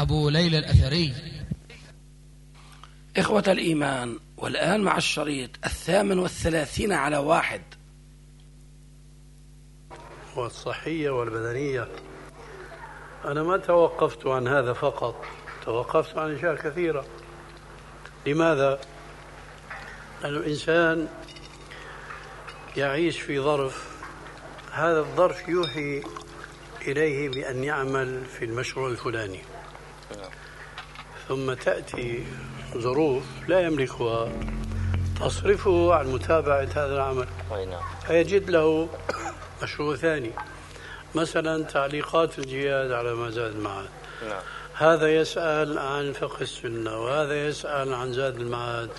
أبو ليلى الأثري. إخوة الإيمان والآن مع الشريط الثامن والثلاثين على واحد. والصحية والبدنية. أنا ما توقفت عن هذا فقط توقفت عن أشياء كثيرة. لماذا؟ لأن الإنسان يعيش في ظرف هذا الظرف يوحي إليه بأن يعمل في المشروع الفلاني. ثم تأتي ظروف لا يملكها. تصرفه عن متابعة هذا العمل. فيجد له مشروع ثاني. مثلا تعليقات الجهاد على ما زاد المعاد. نعم. هذا يسأل عن فقه السنة وهذا يسأل عن زاد المعاد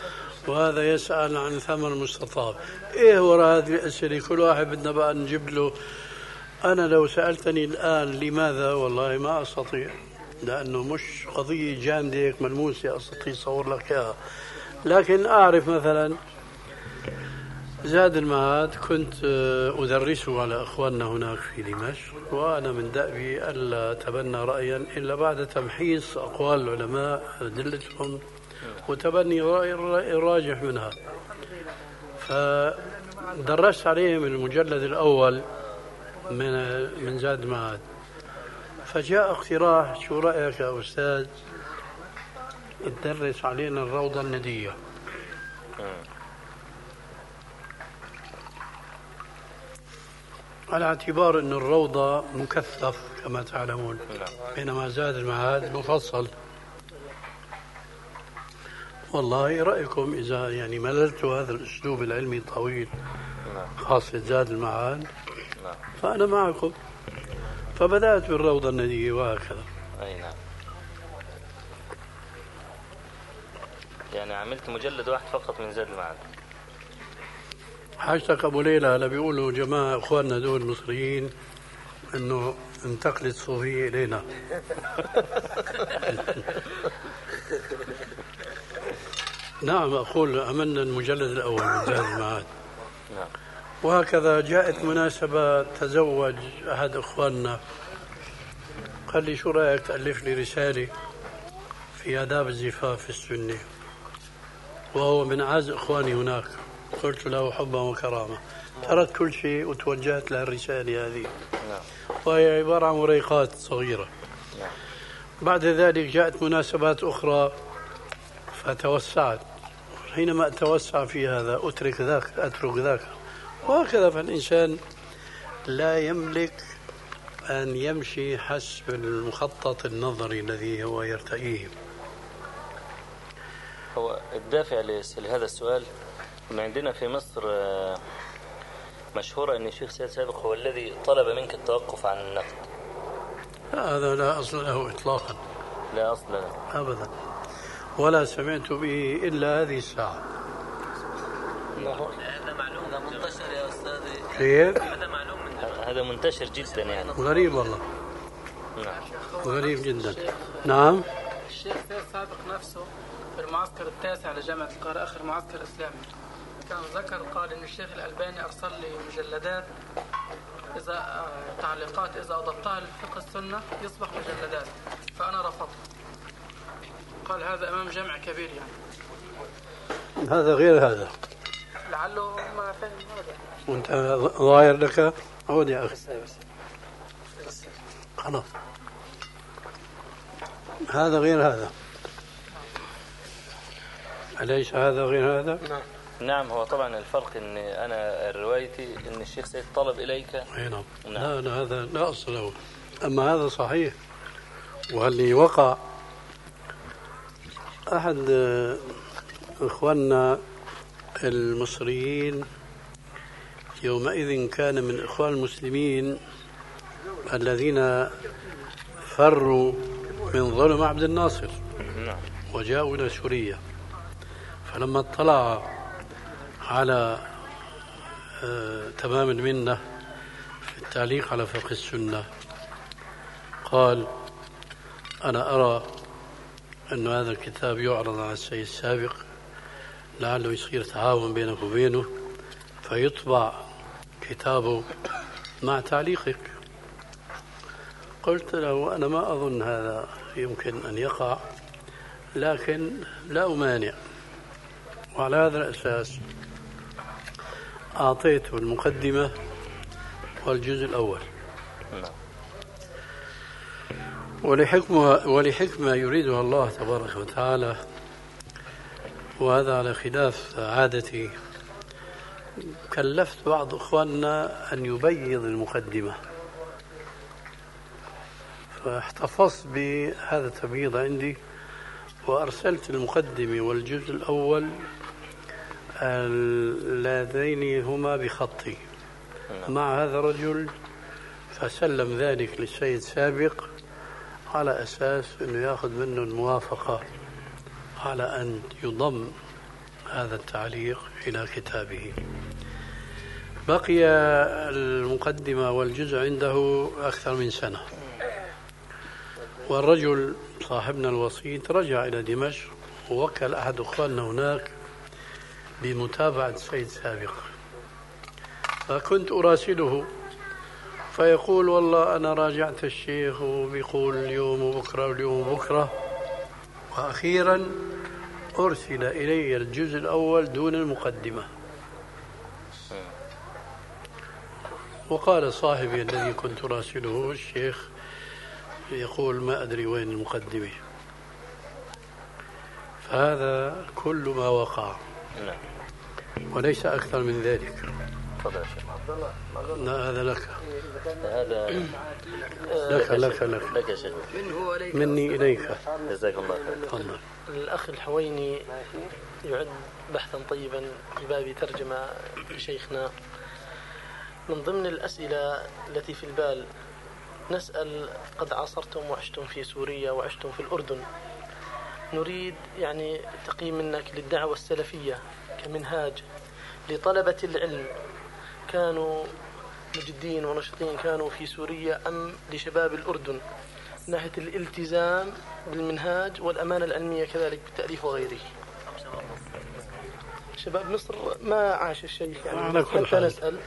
وهذا يسأل عن ثمن المستطاب. إيه وراء هذه الأسئلة؟ كل واحد بدنا بقى نجيب له. أنا لو سألتني الآن لماذا والله ما أستطيع. لأنه مش قضية جامدة هيك ملموسة أستطيع أصور لك إياها. لكن أعرف مثلا زاد المعاد كنت أدرسه على إخواننا هناك في دمشق وأنا من دأبي ألا أتبنى رأيا إلا بعد تمحيص أقوال العلماء أدلتهم وتبني رأي الراجح منها. فدرست عليهم المجلد الأول من من زاد المعاد فجاء اقتراح شو رأيك يا أستاذ تدرس علينا الروضة الندية على اعتبار أن الروضة مكثف كما تعلمون. بينما زاد المعاد مفصل والله رأيكم إذا يعني مللت هذا الأسلوب العلمي الطويل. خاصة زاد المعاد. فأنا معكم فبدأت بالروضة الندية وهكذا. أي نعم. يعني عملت مجلد واحد فقط من زاد المعاد حاجتك أبو ليلى هلا بيقولوا جماعة إخواننا دول المصريين إنه انتقلت صوفيه إلينا. نعم أقول عملنا المجلد الأول من زاد المعاد نعم. وهكذا جاءت مناسبة تزوج أحد إخواننا. قال لي شو رأيك تألف لي رسالة في آداب الزفاف في السنة؟ وهو من أعز إخواني هناك. قلت له حبا وكرامة. تركت كل شيء وتوجهت له الرسالة هذه. وهي عبارة عن وريقات صغيرة. بعد ذلك جاءت مناسبات أخرى فتوسعت. حينما أتوسع في هذا أترك ذاك أترك ذاك. وهكذا فالإنسان لا يملك أن يمشي حسب المخطط النظري الذي هو يرتئيه. هو الدافع لهذا السؤال إن عندنا في مصر آه، مشهورة أن الشيخ سيد سابق هو الذي طلب منك التوقف عن النقد. هذا لا أصل له إطلاقا. لا أصل له. أبدا. ولا سمعت به إلا هذه الساعة. هذا معلوم منتشر يا أستاذ كيف؟ هذا معلوم هذا منتشر جدا يعني. غريب والله. نعم. غريب جدا. نعم. الشيخ سيد سابق نفسه في المعسكر التاسع لجامعة القاهرة آخر معسكر إسلامي. كان ذكر قال إن الشيخ الألباني أرسل لي مجلدات إذا آه، تعليقات إذا أضفتها لفقه السنة يصبح مجلدات فأنا رفضت. قال هذا أمام جمع كبير يعني. هذا غير هذا. لعله ما فهم هذا. وانت ظاهر لك. عود يا أخي. خلاص. هذا غير هذا. أليس هذا غير هذا؟ نعم. نعم هو طبعا الفرق إن أنا روايتي إن الشيخ سيد طلب إليك. أي نعم. نعم. لا لا هذا لا اصل له. أما هذا صحيح. واللي وقع أحد إخواننا المصريين يومئذ كان من إخوان المسلمين الذين فروا من ظلم عبد الناصر وجاءوا إلى سوريا. فلما اطلع على آه تمام المنة في التعليق على فقه السنة قال أنا أرى أن هذا الكتاب يعرض على السيد السابق لعله يصير تعاون بينك وبينه فيطبع كتابه مع تعليقك. قلت له أنا ما أظن هذا يمكن أن يقع لكن لا أمانع. وعلى هذا الأساس أعطيته المقدمة والجزء الأول. ولحكمة, ولحكمة يريدها الله تبارك وتعالى وهذا على خلاف عادتي كلفت بعض إخواننا أن يبيض المقدمة. فاحتفظت بهذا التبييض عندي وأرسلت المقدمة والجزء الأول اللذين هما بخطي. مع هذا الرجل فسلم ذلك للسيد سابق على أساس أنه يأخذ منه الموافقة على أن يضم هذا التعليق إلى كتابه. بقي المقدمة والجزء عنده أكثر من سنة. والرجل صاحبنا الوسيط رجع إلى دمشق ووكل أحد أخواننا هناك بمتابعة السيد سابق. فكنت أراسله فيقول والله أنا راجعت الشيخ وبيقول اليوم وبكرة واليوم وبكرة. وأخيرا أرسل إلي الجزء الأول دون المقدمة. وقال صاحبي الذي كنت راسله الشيخ يقول ما أدري وين المقدمة. فهذا كل ما وقع. وليس أكثر من ذلك. تفضل لا هذا لك. هذا لك لك لك. لك يا شيخ مني إليك. جزاك الله خير. تفضل. الأخ الحويني يعد بحثا طيبا في باب ترجمة لشيخنا من ضمن الأسئلة التي في البال نسأل قد عاصرتم وعشتم في سوريا وعشتم في الأردن. نريد يعني تقييم منك للدعوة السلفية كمنهاج لطلبة العلم. كانوا مجدين ونشطين كانوا في سوريا أم لشباب الأردن؟ من ناحية الالتزام بالمنهاج والأمانة العلمية كذلك بالتأليف وغيره. شباب مصر ما عاش الشيخ يعني حال. نسأل.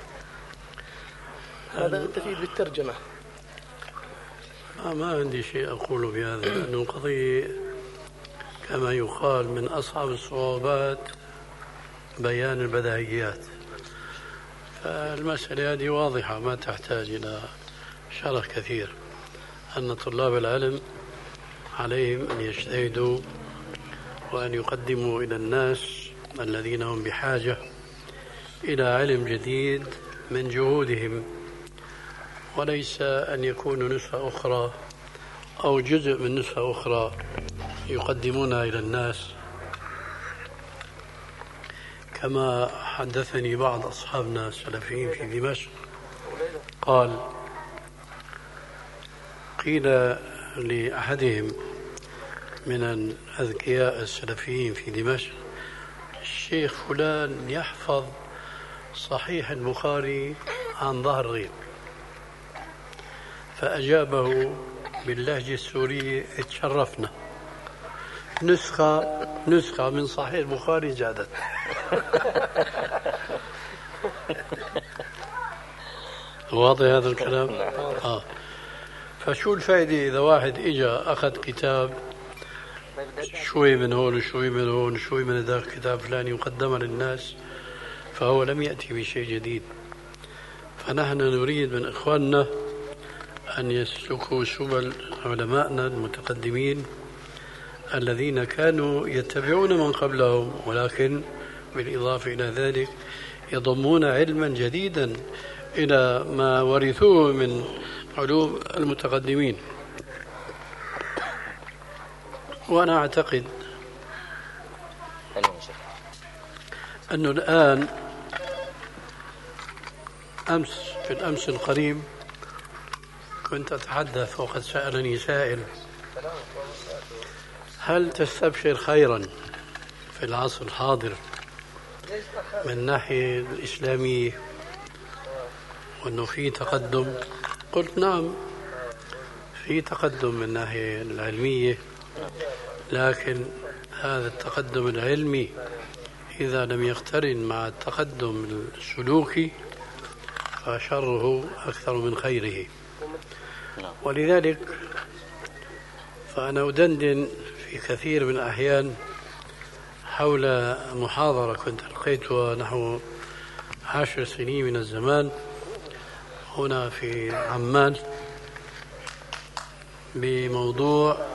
هذا تفيد بالترجمة. ما عندي شيء أقول بهذا لأنه قضية كما يقال من أصعب الصعوبات بيان البداهيات فالمسألة هذه واضحة ما تحتاج إلى شرح كثير. أن طلاب العلم عليهم أن يجتهدوا وأن يقدموا إلى الناس الذين هم بحاجة إلى علم جديد من جهودهم وليس أن يكونوا نسخة أخرى أو جزء من نسخة أخرى يقدمونها إلى الناس. كما حدثني بعض أصحابنا السلفيين في دمشق قال قيل لأحدهم من الأذكياء السلفيين في دمشق الشيخ فلان يحفظ صحيح البخاري عن ظهر غيب فأجابه باللهجة السورية تشرفنا نسخة نسخة من صحيح البخاري زادت واضح هذا الكلام؟ آه. فشو الفائدة إذا واحد إجا أخذ كتاب شوي من هون وشوي من هون وشوي من ذاك كتاب فلاني وقدمه للناس فهو لم يأتي بشيء جديد. فنحن نريد من إخواننا أن يسلكوا سبل علمائنا المتقدمين الذين كانوا يتبعون من قبلهم ولكن بالإضافة إلى ذلك يضمون علما جديدا إلى ما ورثوه من علوم المتقدمين. وأنا أعتقد أنه الآن أمس في الأمس القريب كنت أتحدث وقد سألني سائل هل تستبشر خيرا في العصر الحاضر من الناحية الإسلامية؟ وأنه في تقدم قلت نعم في تقدم من الناحية العلمية لكن هذا التقدم العلمي إذا لم يقترن مع التقدم السلوكي فشره أكثر من خيره. ولذلك فأنا أدندن في كثير من الأحيان حول محاضرة كنت ألقيتها نحو عشر سنين من الزمان. هنا في عمان بموضوع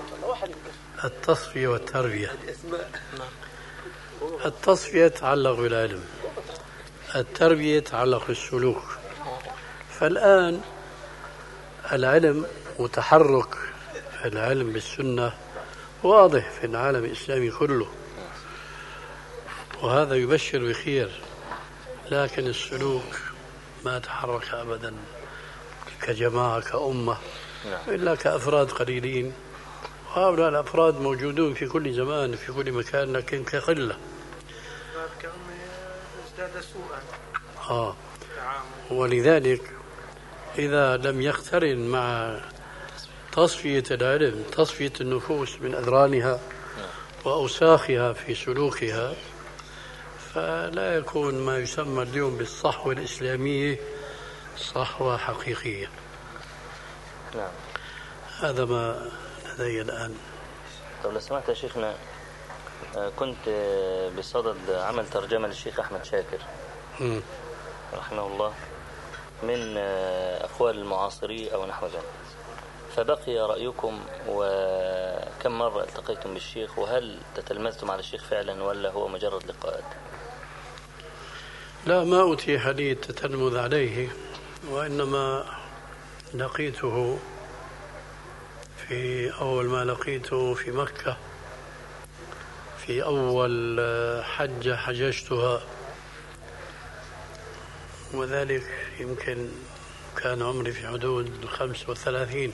التصفية والتربية. التصفية تتعلق بالعلم التربية تتعلق بالسلوك. فالآن العلم وتحرك العلم بالسنة واضح في العالم الإسلامي كله. وهذا يبشر بخير لكن السلوك ما تحرك أبدا كجماعة كأمة نعم. إلا كأفراد قليلين. وهؤلاء الأفراد موجودون في كل زمان في كل مكان لكن كقلة. ازداد سوءا. آه. ولذلك إذا لم يقترن مع تصفية العلم تصفية النفوس من أذرانها وأوساخها في سلوكها فلا يكون ما يسمى اليوم بالصحوة الإسلامية صحوة حقيقية. نعم. هذا ما لدي الآن. طب لو سمحت يا شيخنا آه، كنت بصدد عمل ترجمة للشيخ أحمد شاكر. م. رحمه الله من آه، أقوال المعاصرين أو نحو ذلك. فبقي رأيكم وكم مرة التقيتم بالشيخ وهل تتلمذتم على الشيخ فعلا ولا هو مجرد لقاءات؟ لا ما أتيح لي التتلمذ عليه وإنما لقيته في أول ما لقيته في مكة في أول حجة حججتها. وذلك يمكن كان عمري في حدود الخمس وثلاثين.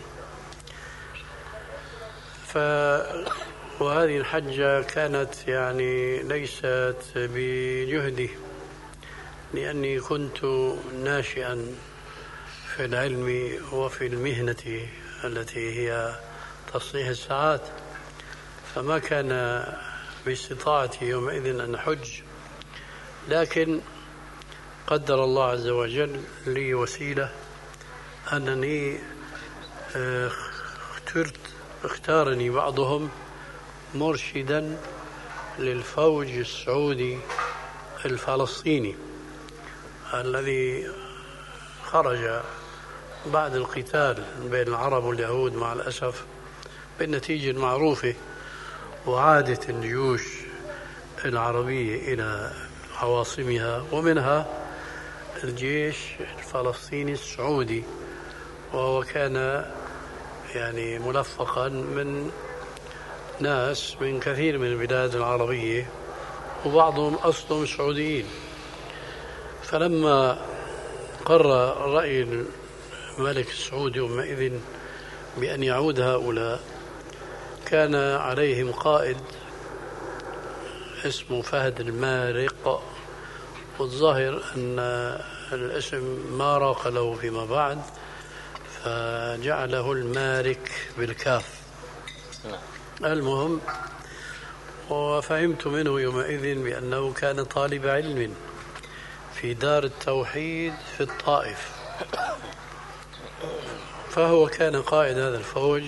ف وهذه الحجة كانت يعني ليست بجهدي. لأني كنت ناشئا في العلم وفي المهنة التي هي تصليح الساعات. فما كان باستطاعتي يومئذ أن أحج لكن قدر الله عز وجل لي وسيلة أنني آه، اخترت اختارني بعضهم مرشدا للفوج السعودي الفلسطيني. الذي خرج بعد القتال بين العرب واليهود مع الأسف بالنتيجة المعروفة وعادت الجيوش العربية إلى عواصمها ومنها الجيش الفلسطيني السعودي وهو كان يعني ملفقا من ناس من كثير من البلاد العربية وبعضهم أصلهم سعوديين. فلما قرر رأي الملك السعودي يومئذ بأن يعود هؤلاء كان عليهم قائد اسمه فهد المارق والظاهر أن الاسم ما راق له فيما بعد فجعله المارك بالكاف. المهم وفهمت منه يومئذ بأنه كان طالب علم. في دار التوحيد في الطائف. فهو كان قائد هذا الفوج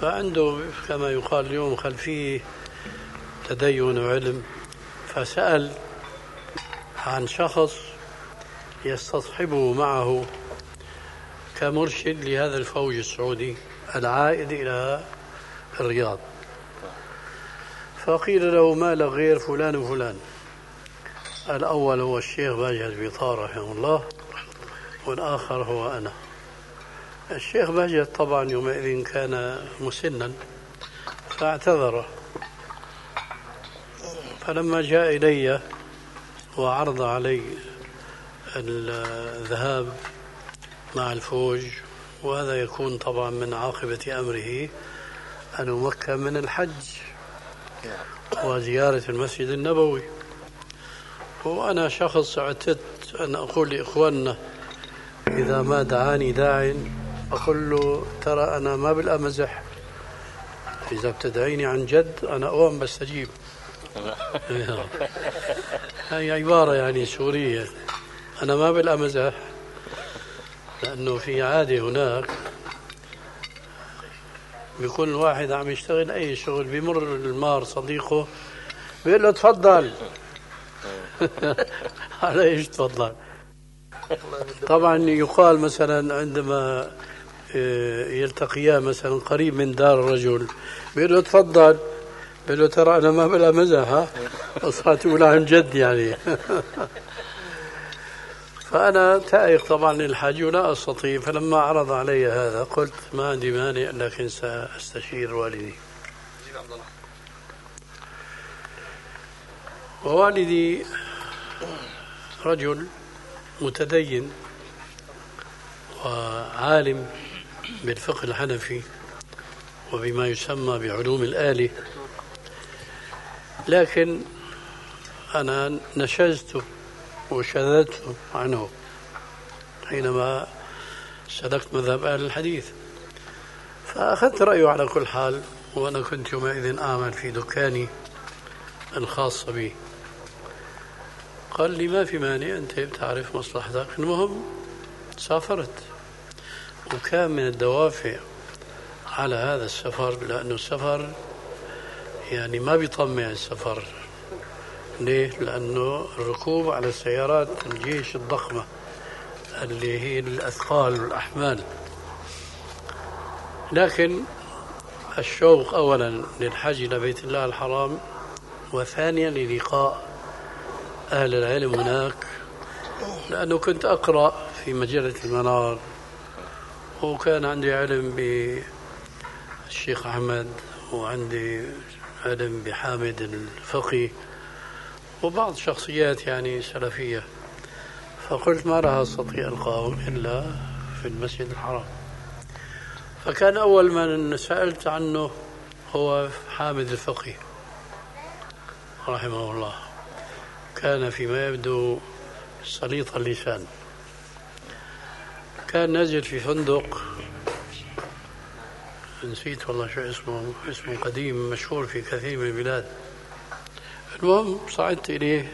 فعنده كما يقال اليوم خلفيه تدين وعلم. فسأل عن شخص يستصحبه معه كمرشد لهذا الفوج السعودي العائد إلى الرياض. فقيل له ما له غير فلان وفلان. الأول هو الشيخ باجه البيطار رحمه الله والآخر هو أنا. الشيخ بهجت طبعا يومئذ كان مسنا فاعتذر. فلما جاء إلي وعرض علي الذهاب مع الفوج وهذا يكون طبعا من عاقبة أمره أن مكة من الحج وزيارة المسجد النبوي. وأنا شخص اعتدت أن أقول لإخواننا إذا ما دعاني داع أقول له ترى أنا ما بالأمزح. إذا بتدعيني عن جد أنا أوام بستجيب. هي عبارة يعني سورية. أنا ما بالأمزح لأنه في عادة هناك بيكون الواحد عم يشتغل أي شغل بيمر المار صديقه بيقول له تفضل. على إيش تفضل؟ طبعا يقال مثلا عندما آه، يلتقيان مثلا قريب من دار الرجل بيقول له تفضل. بيقول له ترى أنا ما بلا مزح ها؟ صارت تقول عن جد يعني. فأنا تائق طبعا للحج ولا أستطيع فلما عرض علي هذا قلت ما عندي مانع لكن سأستشير والدي. ووالدي رجل متدين وعالم بالفقه الحنفي وبما يسمى بعلوم الآلة لكن أنا نشزت وشذت عنه حينما سلكت مذهب أهل الحديث. فأخذت رأيه على كل حال وأنا كنت يومئذ أعمل في دكاني الخاص بي. قال لي ما في مانع أنت بتعرف مصلحتك. المهم سافرت. وكان من الدوافع على هذا السفر لأنه السفر يعني ما بيطمع السفر. ليه؟ لأنه الركوب على السيارات الجيش الضخمة اللي هي الأثقال والأحمال. لكن الشوق أولا للحج إلى بيت الله الحرام وثانيا للقاء. أهل العلم هناك لأنه كنت أقرأ في مجلة المنار وكان عندي علم بالشيخ أحمد وعندي علم بحامد الفقي وبعض شخصيات يعني سلفية. فقلت ما راح أستطيع القاهم إلا في المسجد الحرام. فكان أول من سألت عنه هو حامد الفقي رحمه الله. كان فيما يبدو سليط اللسان. كان نازل في فندق. نسيت والله شو اسمه اسمه قديم مشهور في كثير من البلاد. المهم صعدت إليه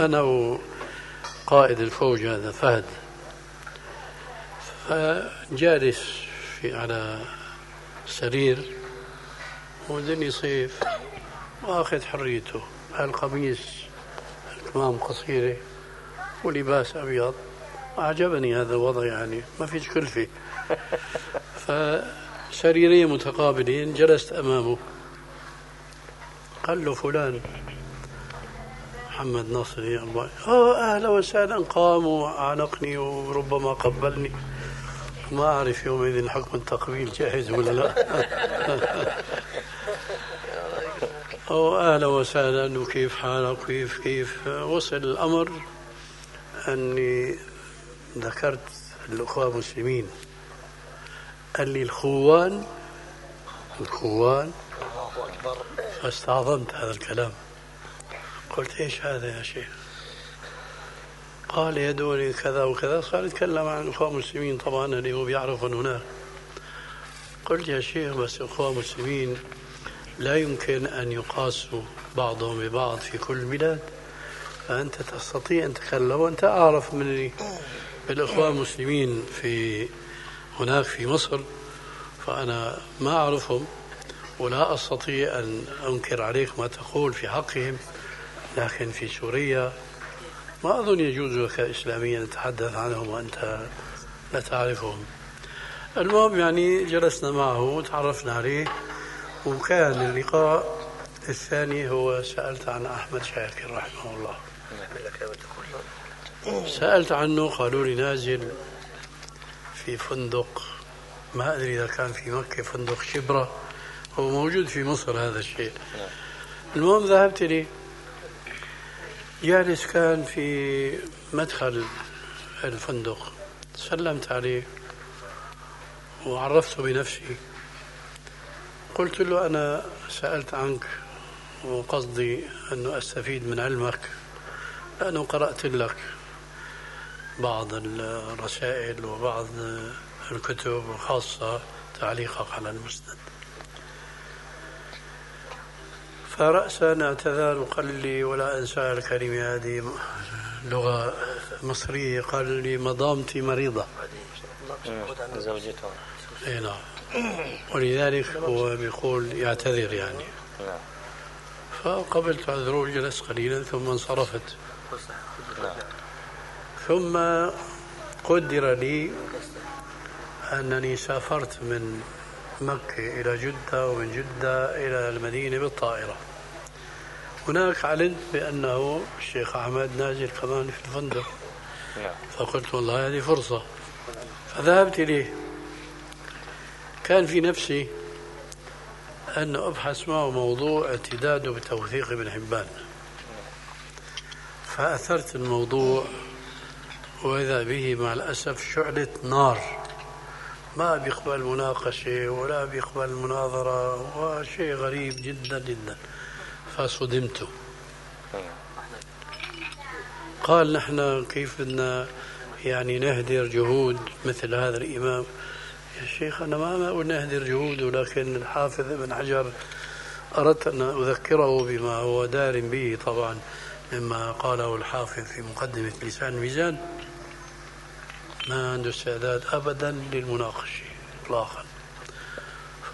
أنا وقائد الفوج هذا فهد. فجالس في على سرير. ودني صيف واخذ حريته القميص الكمام قصيرة ولباس أبيض. أعجبني هذا الوضع يعني ما فيش كلفة فسريرين متقابلين جلست أمامه. قال له فلان محمد ناصري الله. آه أهلا وسهلا قام وعانقني وربما قبلني. ما أعرف يومئذ حكم التقبيل جاهز ولا لا. أهلا وسهلا وكيف حالك كيف كيف. وصل الأمر. أني ذكرت الأخوة المسلمين. قال لي الخوان الخوان. فاستعظمت هذا الكلام. قلت إيش هذا يا شيخ؟ قال يدوني كذا وكذا. صار يتكلم عن أخوة مسلمين طبعا اللي هو بيعرفهم هناك. قلت يا شيخ بس أخوة مسلمين لا يمكن أن يقاسوا بعضهم ببعض في كل البلاد فأنت تستطيع أن تتكلم. وانت أعرف من الإخوة المسلمين في هناك في مصر فأنا ما أعرفهم ولا أستطيع أن أنكر عليك ما تقول في حقهم لكن في سوريا ما أظن يجوز لك إسلاميا أن تتحدث عنهم وأنت لا تعرفهم. المهم يعني جلسنا معه وتعرفنا عليه. وكان اللقاء الثاني هو سألت عن أحمد شاكر رحمه الله. سألت عنه قالوا لي نازل في فندق ما أدري إذا كان في مكة فندق شبرة هو موجود في مصر هذا الشيء. المهم ذهبت لي. جالس كان في مدخل الفندق. سلمت عليه. وعرفته بنفسي. قلت له أنا سألت عنك وقصدي أنه أستفيد من علمك لأنه قرأت لك بعض الرسائل وبعض الكتب وخاصة تعليقك على المسند. فرأسا اعتذر وقال لي ولا أنسى الكلمة هذه لغة مصرية قال لي مضامتي مريضة. زوجته اي نعم. ولذلك هو بيقول يعتذر يعني. فقبلت عذره وجلست قليلا ثم انصرفت. ثم قدر لي أنني سافرت من مكة إلى جدة ومن جدة إلى المدينة بالطائرة. هناك علمت بأنه الشيخ أحمد نازل كمان في الفندق. فقلت والله هذه فرصة. فذهبت إليه. كان في نفسي أن أبحث معه موضوع اعتداده بتوثيق ابن حبان. فأثرت الموضوع وإذا به مع الأسف شعلة نار. ما بيقبل مناقشة ولا بيقبل مناظرة وشيء غريب جدا جدا. فصدمت. قال نحن كيف بدنا يعني نهدر جهود مثل هذا الإمام يا شيخ أنا ما أقول نهدر جهوده لكن الحافظ ابن حجر أردت أن أذكره بما هو دار به طبعا مما قاله الحافظ في مقدمة لسان الميزان ما عنده استعداد أبدا للمناقشة إطلاقا.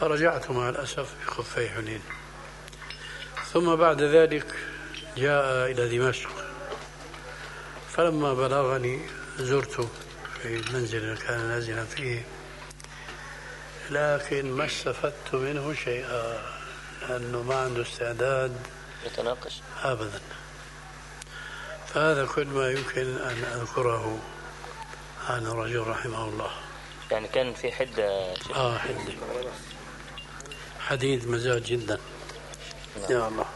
فرجعت مع الأسف بخفي حنين. ثم بعد ذلك جاء إلى دمشق. فلما بلغني زرته في المنزل الذي كان نازلا فيه لكن ما استفدت منه شيئا لأنه ما عنده استعداد يتناقش. أبدا. فهذا كل ما يمكن أن أذكره عن الرجل رحمه الله. يعني كان في حدة آه حديد حديد مزاج جدا. يا الله.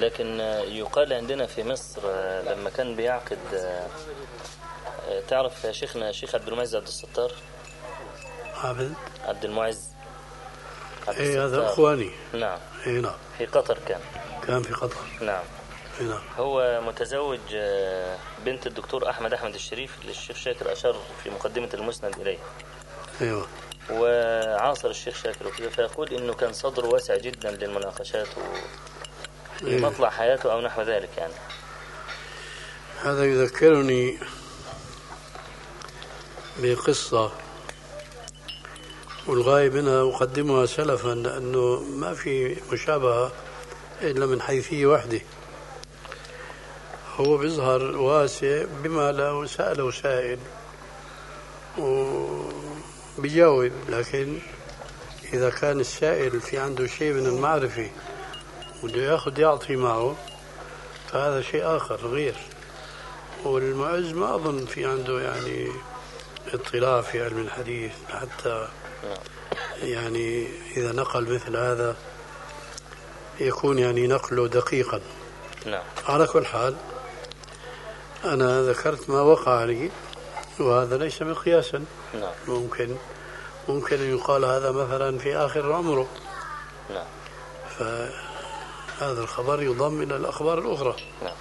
لكن يقال عندنا في مصر آه، لما كان بيعقد آه، تعرف شيخنا الشيخ عبد المعز عبد الستار؟ عبد عبد المعز عبد إيه هذا. إخواني. نعم. اي نعم. في قطر كان. كان في قطر. نعم. اي نعم. هو متزوج آه، بنت الدكتور أحمد أحمد الشريف اللي الشيخ شاكر أشار في مقدمة المسند إليه. أيوه. وعاصر الشيخ شاكر وكذا فيقول إنه كان صدره واسع جدا للمناقشات إيه. ومطلع حياته أو نحو ذلك يعني. هذا يذكرني بقصة والغاية منها أقدمها سلفا لأنه ما في مشابهة إلا من حيثية واحدة هو بيظهر واسع بما لو سأله سائل وبيجاوب لكن إذا كان السائل في عنده شيء من المعرفة وده ياخذ يعطي معه فهذا شيء آخر غير. والمعز ما أظن في عنده يعني اطلاع في علم الحديث حتى يعني إذا نقل مثل هذا يكون يعني نقله دقيقا. نعم. على كل حال أنا ذكرت ما وقع لي وهذا ليس مقياسا. نعم. ممكن ممكن أن يقال هذا مثلا في آخر عمره. نعم. فهذا الخبر يضم إلى الأخبار الأخرى. نعم.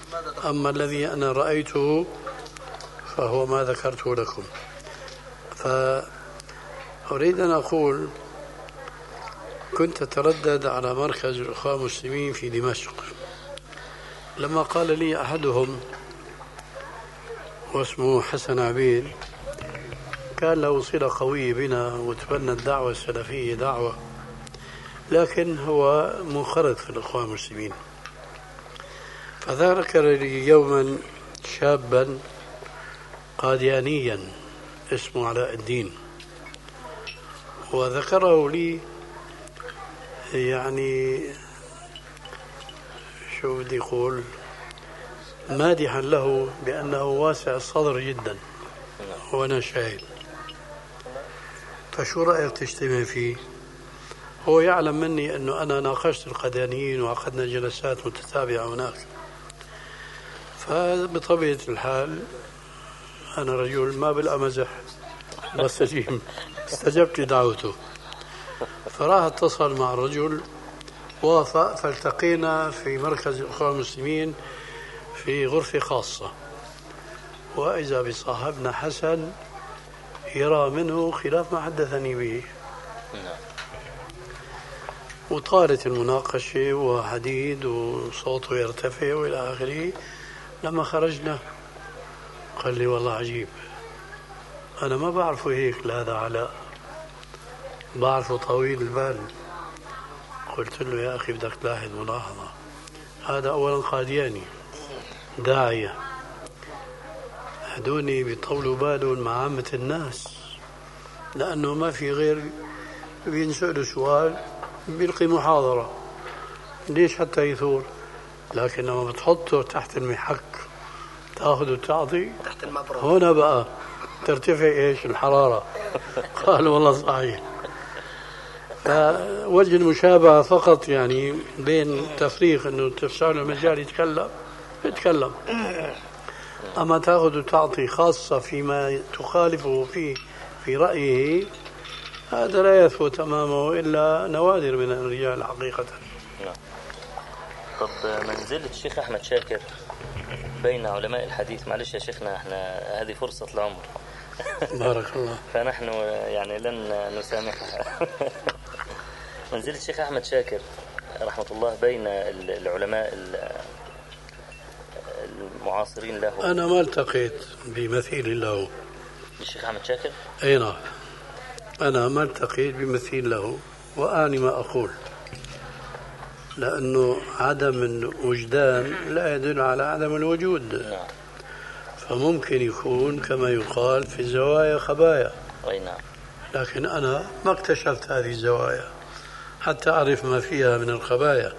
أما الذي أنا رأيته فهو ما ذكرته لكم. فأريد أن أقول كنت أتردد على مركز الأخوة المسلمين في دمشق. لما قال لي أحدهم واسمه حسن عبيد كان له صلة قوية بنا وتبنى الدعوة السلفية دعوة لكن هو منخرط في الأخوة المسلمين. فذكر لي يوما شابا قاديانيا. اسمه علاء الدين. وذكره لي يعني شو بدي يقول مادحا له بأنه واسع الصدر جدا وأنا شاهد. فشو رأيك تجتمع فيه؟ هو يعلم مني أنه أنا ناقشت القدانيين وعقدنا جلسات متتابعة هناك. فبطبيعة الحال أنا رجل ما بالأمزح بستجيب استجبت لدعوته. فراح اتصل مع الرجل وافق فالتقينا في مركز الأخوة المسلمين في غرفة خاصة. وإذا بصاحبنا حسن يرى منه خلاف ما حدثني به. وطالت المناقشة وحديد وصوته يرتفع وإلى آخره. لما خرجنا قال لي والله عجيب. أنا ما بعرفه هيك لهذا علاء. بعرفه طويل البال. قلت له يا أخي بدك تلاحظ ملاحظة. هذا أولا قادياني. داعية. هدوني بيطولوا بالهم مع عامة الناس. لأنه ما في غير بينسألوا سؤال بيلقي محاضرة. ليش حتى يثور؟ لكن لما بتحطه تحت المحك تاخذ وتعطي. تحت المبرد. هنا بقى ترتفع إيش؟ الحرارة. قال والله صحيح. فوجه المشابهة فقط يعني بين تفريق إنه تفسع له المجال يتكلم يتكلم. أما تاخذ وتعطي خاصة فيما تخالفه فيه في رأيه هذا لا يثبت امامه إلا نوادر من الرجال حقيقة. نعم. طب منزلة الشيخ أحمد شاكر بين علماء الحديث. معلش يا شيخنا إحنا هذه فرصة العمر. بارك الله. فنحن يعني لن نسامحها. منزلة الشيخ أحمد شاكر رحمة الله بين ال- العلماء ال- المعاصرين له. أنا ما التقيت بمثيل له. الشيخ أحمد شاكر؟ أي نعم. أنا ما التقيت بمثيل له. وآني ما أقول. لأنه عدم الوجدان لا يدل على عدم الوجود. نعم. فممكن يكون كما يقال في الزوايا خبايا. نعم. لكن أنا ما اكتشفت هذه الزوايا حتى أعرف ما فيها من الخبايا.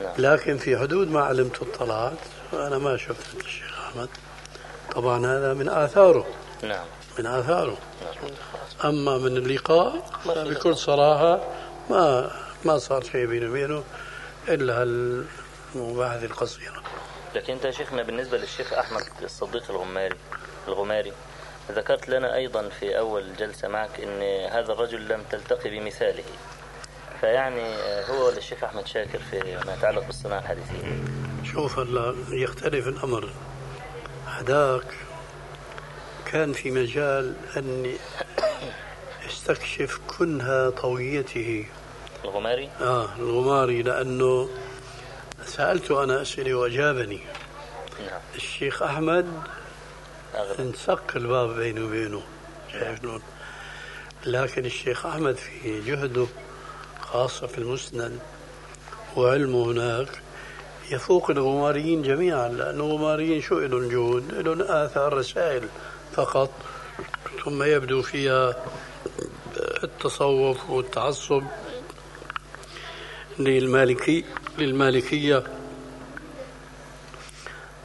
نعم. لكن في حدود ما علمت اطلعت وأنا ما شفت الشيخ أحمد. طبعا هذا من آثاره. نعم. من آثاره. أما من اللقاء بكل صراحة ما ما صار شيء بيني وبينه إلا المباحث القصيرة لكن أنت يا شيخنا بالنسبة للشيخ أحمد الصديق الغماري الغماري ذكرت لنا أيضا في أول جلسة معك أن هذا الرجل لم تلتقي بمثاله. فيعني هو ولا الشيخ أحمد شاكر في ما يتعلق بالصناعة الحديثية. شوف هلا يختلف الأمر. هذاك كان في مجال أني أستكشف كنها طويته. الغماري؟ آه الغماري لأنه سألته أنا أسئلة وأجابني. نعم. الشيخ أحمد أغلب. انسق الباب بيني وبينه شايف شلون؟ لكن الشيخ أحمد في جهده خاصة في المسند وعلمه هناك يفوق الغماريين جميعا لأنه الغماريين شو لهم جهود؟ لهم آثار رسائل فقط ثم يبدو فيها التصوف والتعصب. للمالكي للمالكية.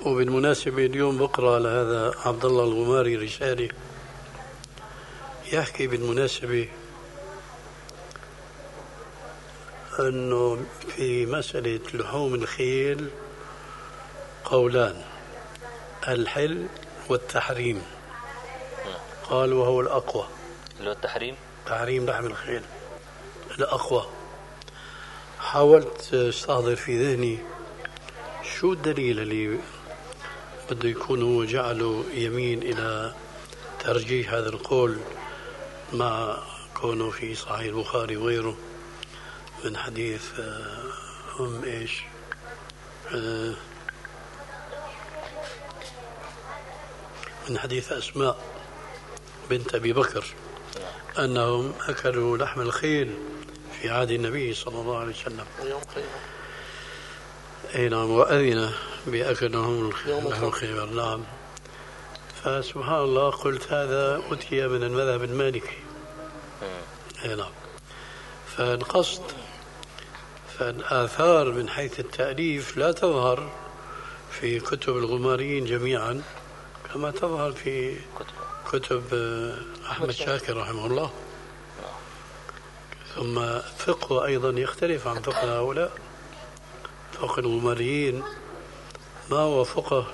وبالمناسبة اليوم بقرأ لهذا عبد الله الغماري رسالة يحكي بالمناسبة أنه في مسألة لحوم الخيل قولان الحل والتحريم. قال وهو الأقوى. اللي هو التحريم؟ تحريم لحم الخيل. الأقوى. حاولت استحضر في ذهني شو الدليل اللي بده يكون هو جعله يمين إلى ترجيح هذا القول مع كونه في صحيح البخاري وغيره من حديث آه، أم إيش؟ آه، من حديث أسماء بنت أبي بكر أنهم أكلوا لحم الخيل. في عهد النبي صلى الله عليه وسلم. يوم خيبر أي نعم وأذن بأكلهم يوم لحم الخيبر نعم. فسبحان الله قلت هذا أتي من المذهب المالكي. أي نعم. فالقصد فالآثار من حيث التأليف لا تظهر في كتب الغماريين جميعا كما تظهر في كتب. آه، أحمد شاكر رحمه الله. ثم فقهه أيضا يختلف عن فقه هؤلاء. فقه الغماريين ما هو فقه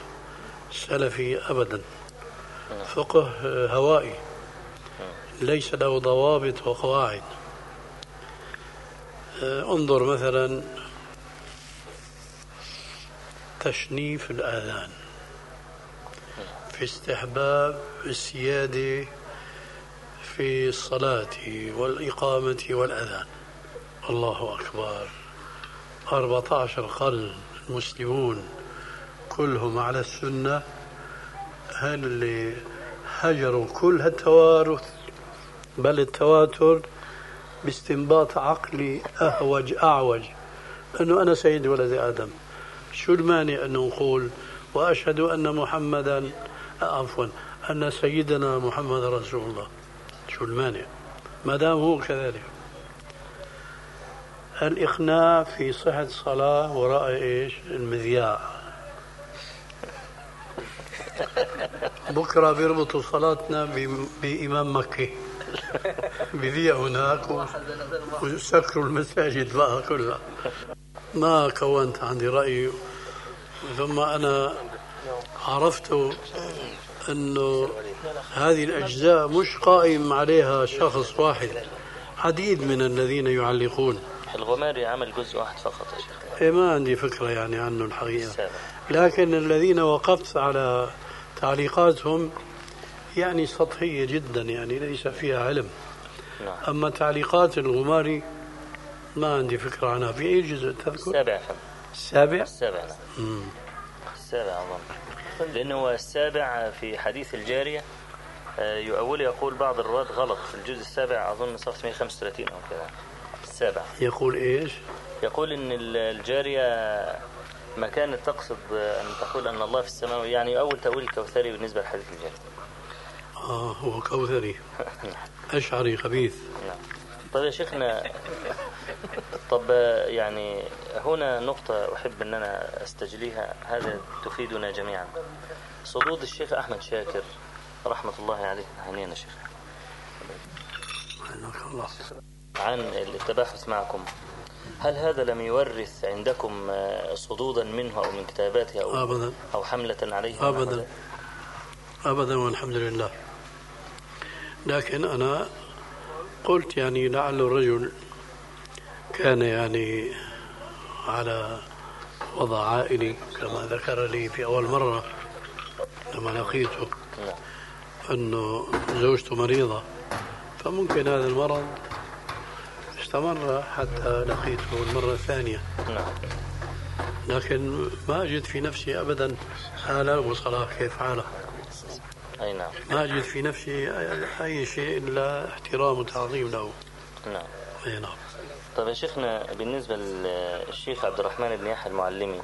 سلفي أبدا. فقه هوائي ليس له ضوابط وقواعد. انظر مثلا تشنيف الآذان في استحباب السيادة في الصلاة والإقامة والأذان. الله أكبر. 14 قرن المسلمون كلهم على السنة. هل اللي هجروا كل هالتوارث؟ بل التواتر باستنباط عقلي أهوج أعوج. أنه أنا سيد ولد آدم. شو المانع أن نقول وأشهد أن محمدا عفوا أن سيدنا محمد رسول الله؟ شو المانع. ما دام هو كذلك. الإقناع في صحة الصلاة وراء إيش؟ المذياع. بكرة بيربطوا صلاتنا بإمام مكة بذيع هناك وسكروا المساجد بقى كلها. ما كونت عندي رأي. ثم أنا عرفت أنه هذه الأجزاء مش قائم عليها شخص واحد. عديد من الذين يعلقون. الغماري عمل جزء واحد فقط. يا شيخ إيه ما عندي فكرة يعني عنه الحقيقة. لكن الذين وقفت على تعليقاتهم يعني سطحية جدا يعني ليس فيها علم. نعم. أما تعليقات الغماري ما عندي فكرة عنها. في أي جزء تذكر؟ السابع السابع؟ السابع نعم السابع أظن. لأنه السابع في حديث الجارية. آه، يؤول يقول بعض الرواة غلط. في الجزء السابع أظن صفحة 135 أو كذا. السابع. يقول إيش؟ يقول إن الجارية ما كانت تقصد أن تقول أن الله في السماء يعني أول تأويل الكوثري بالنسبة لحديث الجارية. آه هو كوثري. أشعري خبيث. نعم. طيب يا شيخنا طب يعني هنا نقطة أحب أن أنا أستجليها هذا تفيدنا جميعا. صدود الشيخ أحمد شاكر رحمة الله عليه. هنينا شيخ. عن التباحث معكم. هل هذا لم يورث عندكم صدودا منه أو من كتاباته أو, أبدا. أو حملة عليه؟ أبدا. أبدا والحمد لله. لكن أنا قلت يعني لعل الرجل كان يعني على وضع عائلي كما ذكر لي في أول مرة لما لقيته أنه زوجته مريضة. فممكن هذا المرض استمر حتى لقيته المرة الثانية. لكن ما أجد في نفسي أبدا حالة وصلاح كيف حاله. أي نعم. ما أجد في نفسي أي شيء إلا احترام وتعظيم له. نعم. أي نعم. طيب يا شيخنا بالنسبة للشيخ عبد الرحمن بن يحيى المعلمي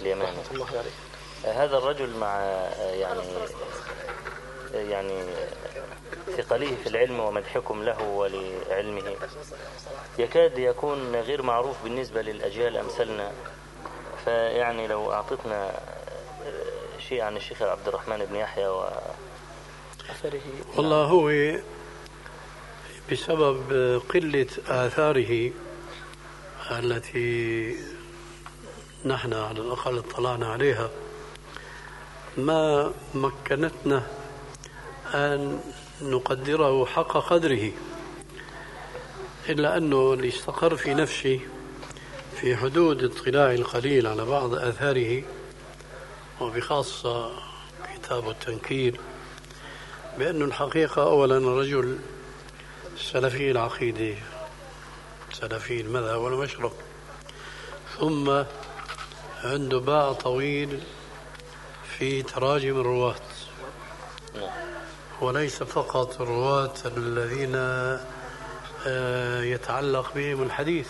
اليماني. الله عليه. هذا الرجل مع يعني يعني ثقله في العلم ومدحكم له ولعلمه. يكاد يكون غير معروف بالنسبة للأجيال أمثلنا. فيعني لو أعطتنا شيء عن الشيخ عبد الرحمن بن يحيى و والله هو بسبب قلة آثاره التي نحن على الأقل اطلعنا عليها ما مكنتنا أن نقدره حق قدره إلا أنه اللي استقر في نفسي في حدود اطلاعي القليل على بعض آثاره وبخاصة كتاب التنكيل بأن الحقيقة أولا رجل سلفي العقيدة سلفي المذهب والمشرب ثم عنده باع طويل في تراجم الرواة. وليس فقط الرواة الذين آه، يتعلق بهم الحديث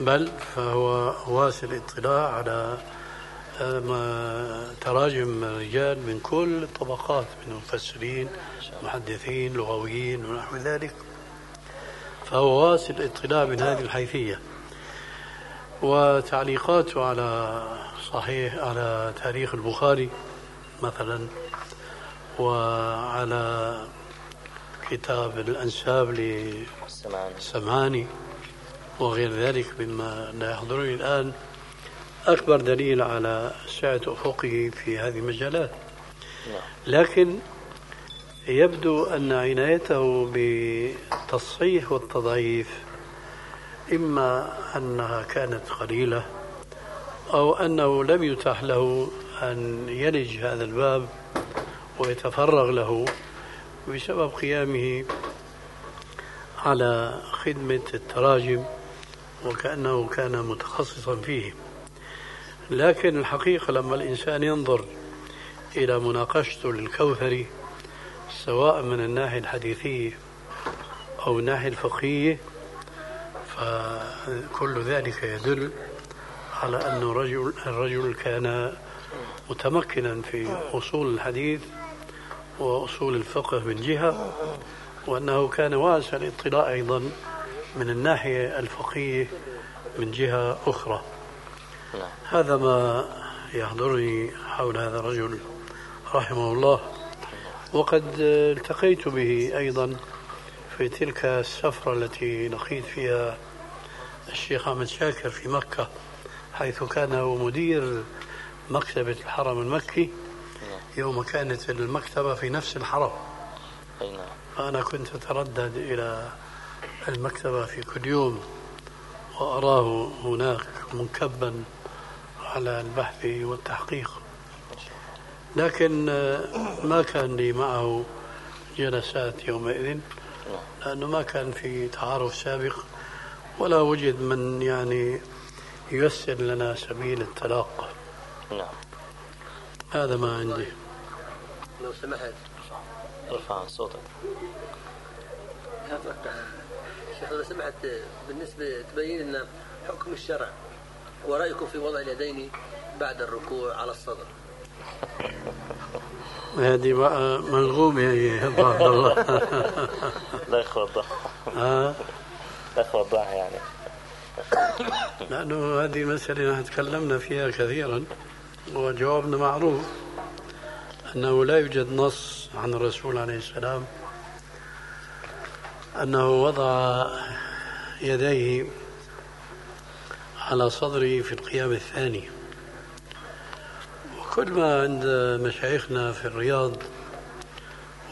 بل فهو واسع الاطلاع على تراجم رجال من كل الطبقات من مفسرين محدثين لغويين ونحو ذلك. فهو واسع الاطلاع من هذه الحيثية. وتعليقاته على صحيح على تاريخ البخاري مثلا وعلى كتاب الأنساب للسمعاني وغير ذلك مما لا يحضرني الآن. أكبر دليل على سعة أفقه في هذه المجالات. لكن يبدو أن عنايته بالتصحيح والتضعيف إما أنها كانت قليلة أو أنه لم يتح له أن يلج هذا الباب ويتفرغ له بسبب قيامه على خدمة التراجم وكأنه كان متخصصا فيه. لكن الحقيقة لما الإنسان ينظر إلى مناقشته للكوثري سواء من الناحية الحديثية أو الناحية الفقهية فكل ذلك يدل على أن الرجل الرجل كان متمكنا في أصول الحديث وأصول الفقه من جهة وأنه كان واسع الإطلاع أيضا من الناحية الفقهية من جهة أخرى. هذا ما يحضرني حول هذا الرجل رحمه الله. وقد التقيت به أيضا في تلك السفرة التي لقيت فيها الشيخ أحمد شاكر في مكة حيث كان هو مدير مكتبة الحرم المكي. يوم كانت المكتبة في نفس الحرم. فأنا كنت أتردد إلى المكتبة في كل يوم وأراه هناك منكبا على البحث والتحقيق. لكن ما كان لي معه جلسات يومئذ لأنه ما كان في تعارف سابق ولا وجد من يعني ييسر لنا سبيل التلاقى نعم. هذا ما عندي. لو سمحت. ارفع صوتك. شيخ لو سمحت بالنسبة تبين لنا حكم الشرع. ورأيكم في وضع اليدين بعد الركوع على الصدر؟ هذه بقى ملغومة هي عبد الله. لا يخوضها لا يخوضها يعني. لأنه هذه مسألة نحن تكلمنا فيها كثيرا وجوابنا معروف أنه لا يوجد نص عن الرسول عليه السلام أنه وضع يديه على صدره في القيام الثاني. وكل ما عند مشايخنا في الرياض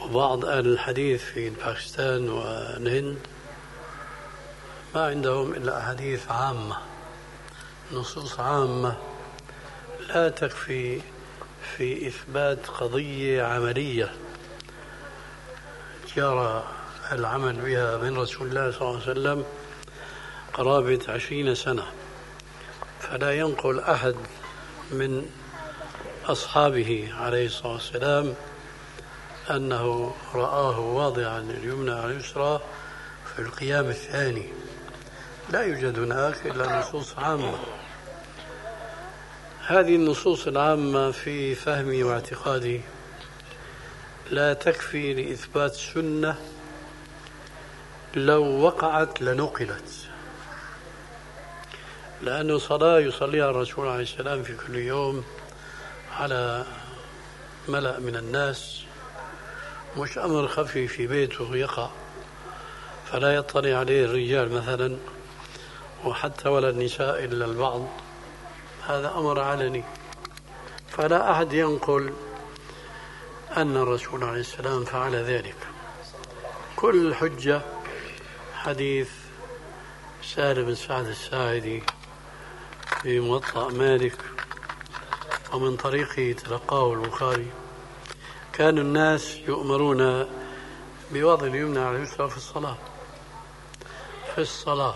وبعض أهل الحديث في باكستان والهند ما عندهم إلا أحاديث عامة نصوص عامة لا تكفي في إثبات قضية عملية جرى العمل بها من رسول الله صلى الله عليه وسلم قرابة عشرين سنة. فلا ينقل أحد من أصحابه عليه الصلاة والسلام أنه رآه واضعا اليمنى على اليسرى في القيام الثاني. لا يوجد هناك إلا نصوص عامة. هذه النصوص العامة في فهمي واعتقادي لا تكفي لإثبات سنة لو وقعت لنقلت. لأنه صلاة يصليها الرسول عليه السلام في كل يوم على ملأ من الناس مش أمر خفي في بيته يقع فلا يطلع عليه الرجال مثلا وحتى ولا النساء إلا البعض هذا أمر علني. فلا أحد ينقل أن الرسول عليه السلام فعل ذلك. كل الحجة حديث سالم بن سعد الساعدي في موطأ مالك ومن طريقه تلقاه البخاري. كان الناس يؤمرون بوضع اليمنى على اليسرى في الصلاة. في الصلاة.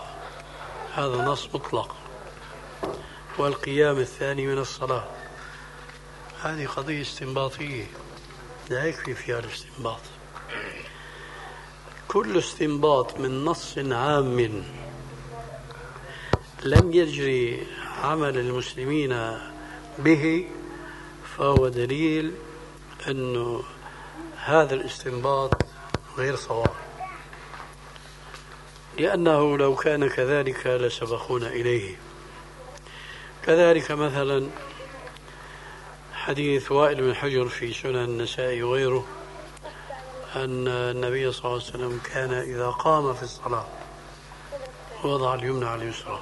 هذا نص مطلق. والقيام الثاني من الصلاة. هذه قضية استنباطية. لا يكفي فيها الاستنباط. كل استنباط من نص عام لم يجري عمل المسلمين به فهو دليل أنه هذا الاستنباط غير صواب. لأنه لو كان كذلك لسبقونا إليه. كذلك مثلا حديث وائل بن حجر في سنن النساء وغيره أن النبي صلى الله عليه وسلم كان إذا قام في الصلاة وضع اليمنى على اليسرى.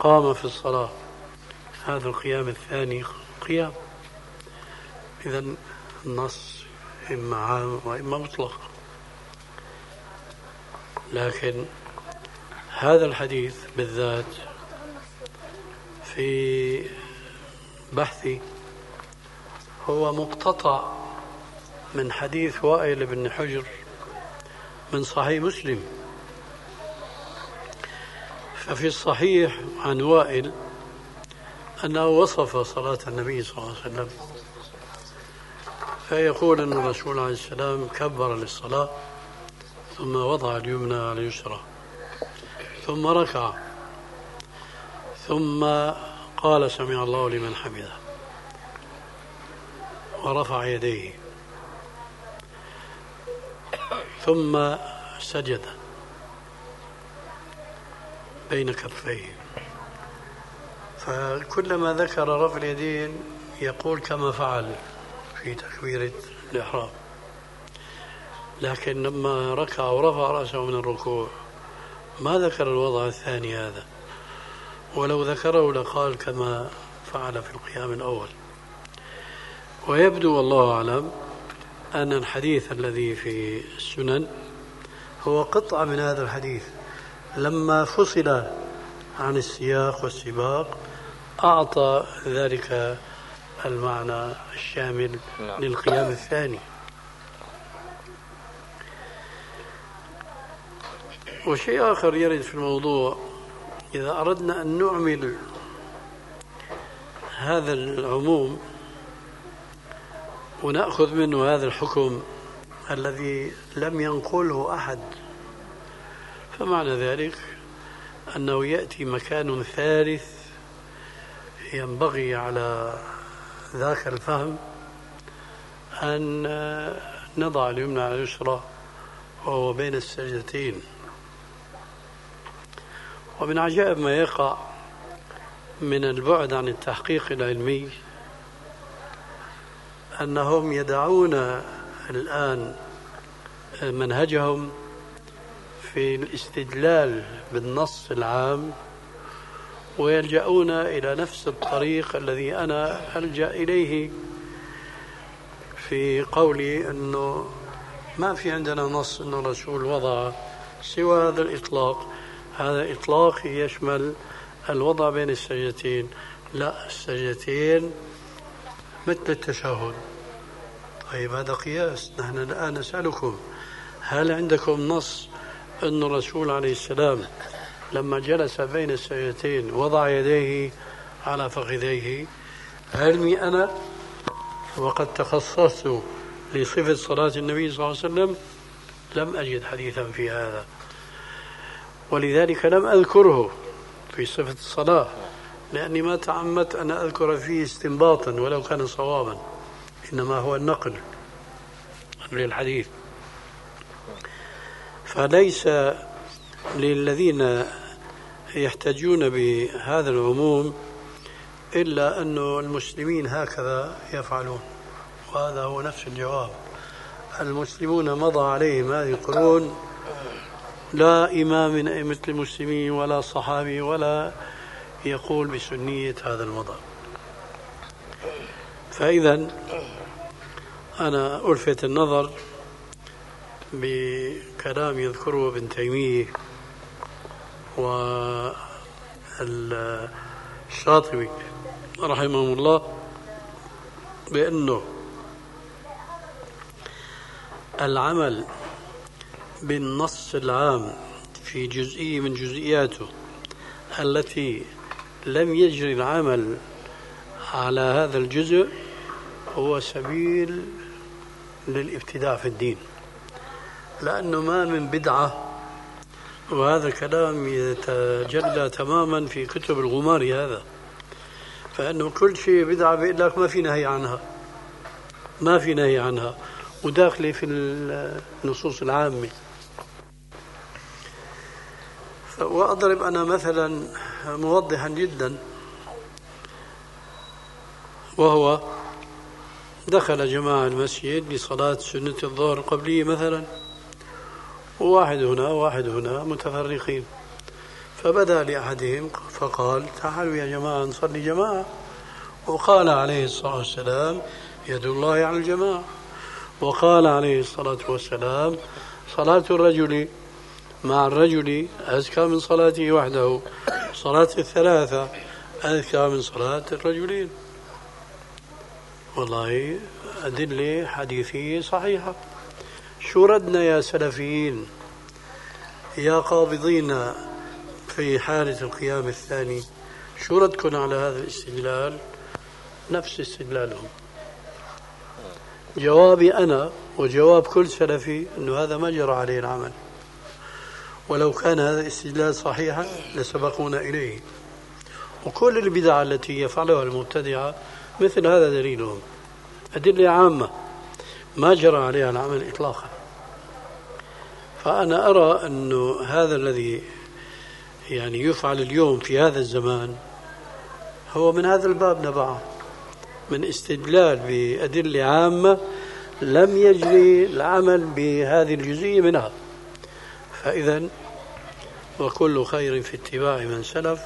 قام في الصلاة. هذا القيام الثاني قيام. إذا النص إما عام وإما مطلق. لكن هذا الحديث بالذات في بحثي هو مقتطع من حديث وائل بن حجر من صحيح مسلم. ففي الصحيح عن وائل أنه وصف صلاة النبي صلى الله عليه وسلم فيقول أن الرسول عليه السلام كبر للصلاة ثم وضع اليمنى على اليسرى ثم ركع ثم قال سمع الله لمن حمده ورفع يديه ثم سجد. بين كفيه. فكلما ذكر رفع اليدين يقول كما فعل في تكبيرة الإحرام. لكن لما ركع ورفع رأسه من الركوع ما ذكر الوضع الثاني هذا. ولو ذكره لقال كما فعل في القيام الأول. ويبدو والله أعلم أن الحديث الذي في السنن هو قطعة من هذا الحديث. لما فصل عن السياق والسباق أعطى ذلك المعنى الشامل نعم. للقيام الثاني وشيء آخر يرد في الموضوع إذا أردنا أن نعمل هذا العموم ونأخذ منه هذا الحكم الذي لم ينقله أحد فمعنى ذلك أنه يأتي مكان ثالث ينبغي على ذاك الفهم أن نضع اليمنى على اليسرى وهو بين السجدتين. ومن عجائب ما يقع من البعد عن التحقيق العلمي أنهم يدعون الآن منهجهم في الاستدلال بالنص العام ويلجؤون إلى نفس الطريق الذي أنا ألجأ إليه في قولي أنه ما في عندنا نص أن الرسول وضع سوى هذا الإطلاق. هذا إطلاق يشمل الوضع بين السجدتين. لا السجدتين مثل التشهد. طيب هذا قياس. نحن الآن نسألكم هل عندكم نص أن الرسول عليه السلام لما جلس بين السجدتين وضع يديه على فخذيه علمي أنا وقد تخصصت لصفة صلاة النبي صلى الله عليه وسلم لم أجد حديثا في هذا ولذلك لم أذكره في صفة الصلاة لأني ما تعمدت أن أذكر فيه استنباطا ولو كان صوابا إنما هو النقل للحديث فليس للذين يحتجون بهذا العموم إلا أن المسلمين هكذا يفعلون وهذا هو نفس الجواب. المسلمون مضى عليهم هذه القرون لا إمام أئمة المسلمين ولا صحابي ولا يقول بسنية هذا المضى فإذا أنا ألفت النظر بكلام يذكره ابن تيمية والشاطبي رحمهم الله بأنه العمل بالنص العام في جزئية من جزئياته التي لم يجري العمل على هذا الجزء هو سبيل للابتداع في الدين. لأنه ما من بدعة. وهذا كلام يتجلى تماما في كتب الغمار هذا. فإنه كل شيء بدعة بيقول لك ما في نهي عنها. ما في نهي عنها. وداخله في النصوص العامة. وأضرب أنا مثلا موضحا جدا. وهو دخل جماعة المسجد لصلاة سنة الظهر القبليه مثلا. وواحد هنا وواحد هنا متفرقين. فبدأ لأحدهم فقال تعالوا يا جماعة نصلي جماعة. وقال عليه الصلاة والسلام يد الله على الجماعة. وقال عليه الصلاة والسلام صلاة الرجل مع الرجل أزكى من صلاته وحده. صلاة الثلاثة أزكى من صلاة الرجلين. والله أدلة حديثية صحيحة. شو ردنا يا سلفيين يا قابضين في حالة القيام الثاني. شو ردكم على هذا الاستدلال نفس استدلالهم. جوابي أنا وجواب كل سلفي أنه هذا ما جرى عليه العمل. ولو كان هذا الاستدلال صحيحا لسبقونا إليه. وكل البدع التي يفعلها المبتدعة مثل هذا دليلهم. أدلة عامة. ما جرى عليها العمل إطلاقا. فأنا أرى أنه هذا الذي يعني يفعل اليوم في هذا الزمان هو من هذا الباب نبعه من استدلال بأدلة عامة لم يجري العمل بهذه الجزئية منها. فإذا وكل خير في اتباع من سلف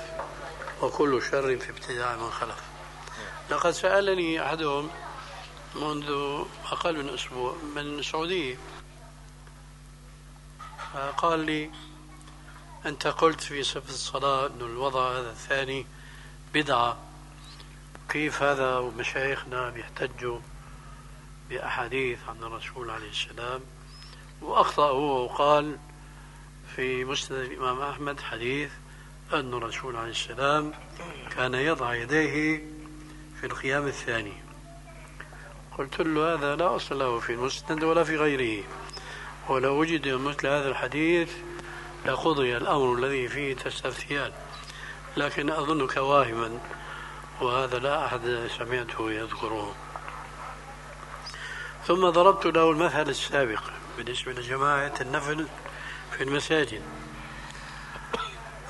وكل شر في ابتداع من خلف. لقد سألني أحدهم منذ أقل من أسبوع من السعودية. فقال لي أنت قلت في صفة الصلاة أن الوضع هذا الثاني بدعة. كيف هذا ومشايخنا بيحتجوا بأحاديث عن الرسول عليه السلام؟ وأخطأ هو وقال في مسند الإمام أحمد حديث أن الرسول عليه السلام كان يضع يديه في القيام الثاني. قلت له هذا لا أصل له في المسند ولا في غيره. ولو وجد مثل هذا الحديث لقضي الأمر الذي فيه تستفتيان. لكن أظنك واهما وهذا لا أحد سمعته يذكره. ثم ضربت له المثل السابق بالنسبة لجماعة النفل في المساجد.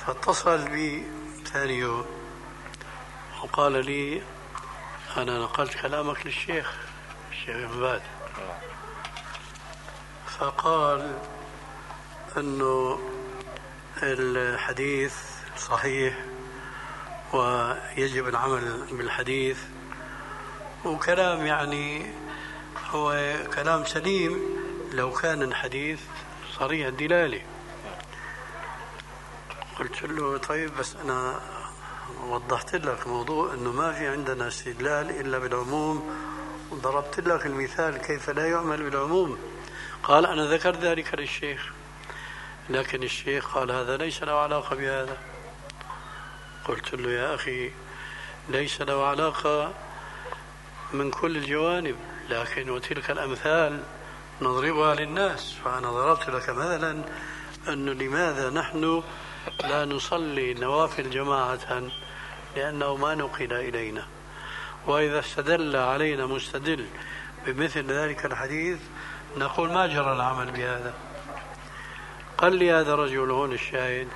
فاتصل بي ثاني يوم وقال لي أنا نقلت كلامك للشيخ. الشيخ ابن باز فقال أنه الحديث صحيح ويجب العمل بالحديث وكلام يعني هو كلام سليم لو كان الحديث صريح الدلالة. قلت له طيب بس أنا وضحت لك موضوع أنه ما في عندنا استدلال إلا بالعموم وضربت لك المثال كيف لا يعمل بالعموم. قال أنا ذكرت ذلك للشيخ لكن الشيخ قال هذا ليس له علاقة بهذا. قلت له يا أخي ليس له علاقة من كل الجوانب لكن وتلك الأمثال نضربها للناس فأنا ضربت لك مثلا أنه لماذا نحن لا نصلي نوافل جماعة لأنه ما نقل إلينا. وإذا استدل علينا مستدل بمثل ذلك الحديث نقول ما جرى العمل بهذا؟ قال لي هذا الرجل هون الشاهد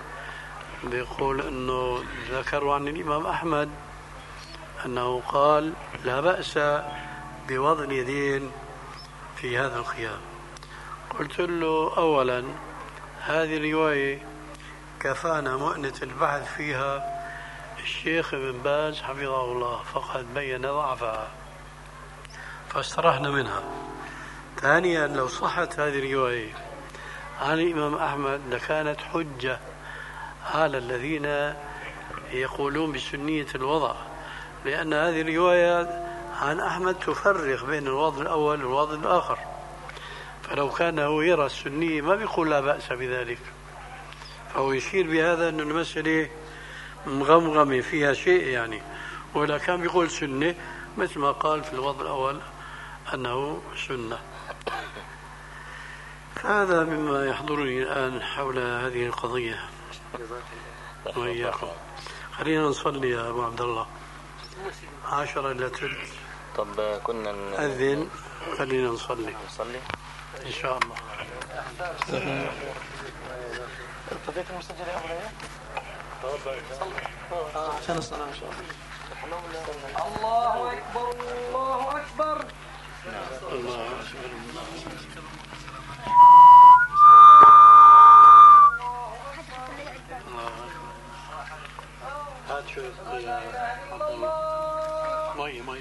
بيقول إنه ذكروا عن الإمام أحمد أنه قال لا بأس بوضع اليدين في هذا القيام قلت له اولا هذه الرواية كفانا مؤنة البحث فيها الشيخ ابن باز حفظه الله فقد بين ضعفها. فاسترحنا منها. ثانيا لو صحت هذه الرواية. عن الإمام أحمد لكانت حجة على الذين يقولون بسنية الوضع. لأن هذه الرواية عن أحمد تفرق بين الوضع الأول والوضع الآخر. فلو كان هو يرى السنية ما بيقول لا بأس بذلك. فهو يشير بهذا أن المسألة مغمغمة فيها شيء يعني. ولا كان بيقول سنة مثل ما قال في الوضع الأول أنه سنة. هذا مما يحضرني الآن حول هذه القضية. وإياكم. خلينا نصلي يا أبو عبد الله. عشرة إلا ثلث. طب كنا أذن. خلينا نصلي. نصلي. إن شاء الله. ارتضيت المسجل يا ابو عشان الصلاة ان شاء الله الله اكبر الله اكبر الله أكبر هات شوية مي مي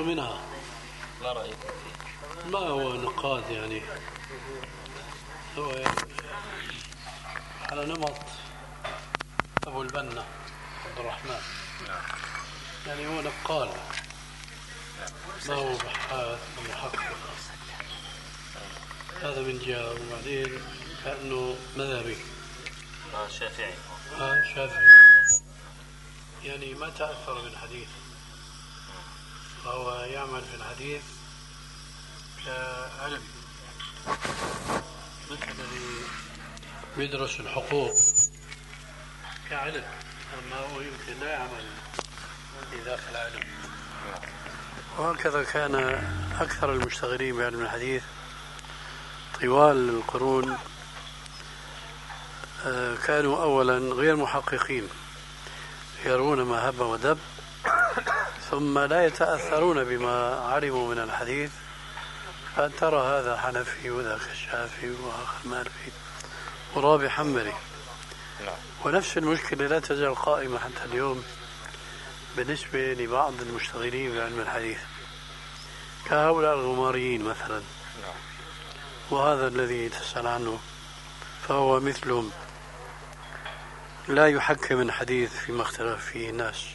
منها. ما رأيك؟ فيه؟ ما هو نقاد يعني. هو على نمط أبو البنا عبد الرحمن. نعم. يعني هو نقال. ما هو بحاث ومحقق هذا من جهة وبعدين كأنه مذهبي شافعي آه شافعي يعني ما تأثر بالحديث. فهو يعمل في الحديث كعلم مثل الذي يدرس الحقوق. كعلم. أما هو يمكن لا يعمل في ذاك العلم وهكذا كان أكثر المشتغلين بعلم الحديث طوال القرون كانوا أولا غير محققين يرون ما هب ودب ثم لا يتأثرون بما علموا من الحديث فترى هذا حنفي وذاك الشافعي وآخر مالكي ورابع حنبلي نعم. ونفس المشكلة لا تزال قائمة حتى اليوم بالنسبة لبعض المشتغلين بعلم الحديث كهؤلاء الغماريين مثلا نعم. وهذا الذي تسأل عنه فهو مثلهم لا يحكم الحديث فيما اختلف فيه الناس